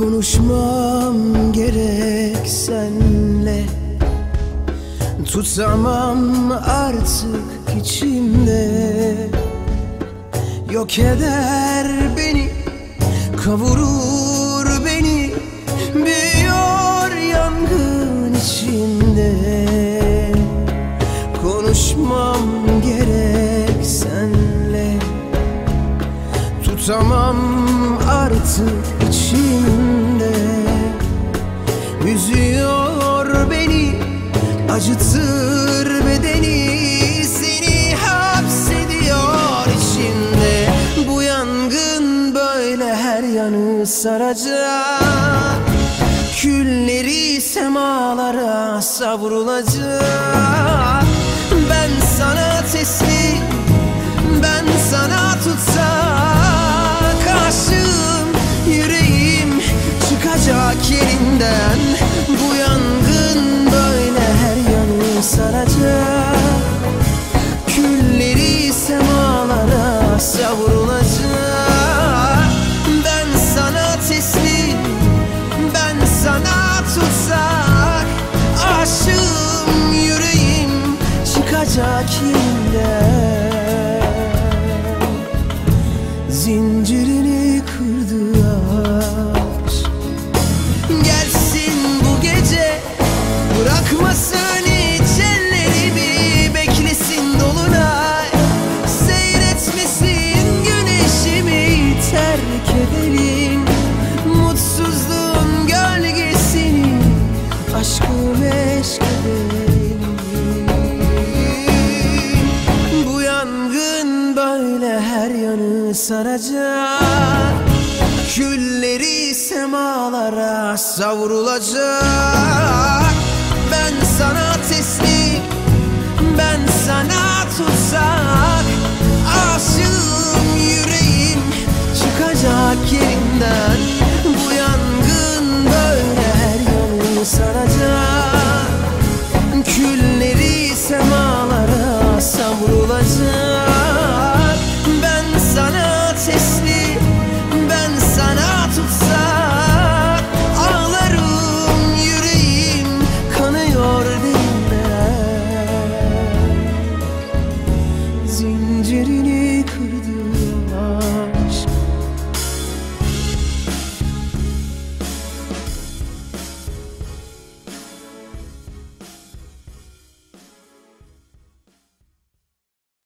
Konuşmam gerek senle. Tutamam artık içimde. Yok eder beni Kavurur beni Büyüyor yangın içimde. Konuşmam gerek senle. Tutamam artık içimde. Üzüyor beni Acıtır bedeni. Seni hapsediyor içinde Bu yangın böyle her yanı saracak. Külleri semalara savrulacak. Ben sana teslim Ben sana tutsak çıkacak yerinden Bu yangın böyle her yanı saracak Bırakmasın hiç ellerimi Beklesin dolunay. Seyretmesin güneşimi Terk edelim. Mutsuzluğun gölgesini Aşkı meşk edelim. Bu yangın böyle her yanı saracak. Külleri semalara savrulacak ben sana teslim Ben sana tuzak Aşığım yüreğim Çıkacak yerinden. Bu yangın böyle her yanını saracak. Külleri semalara savrulacak.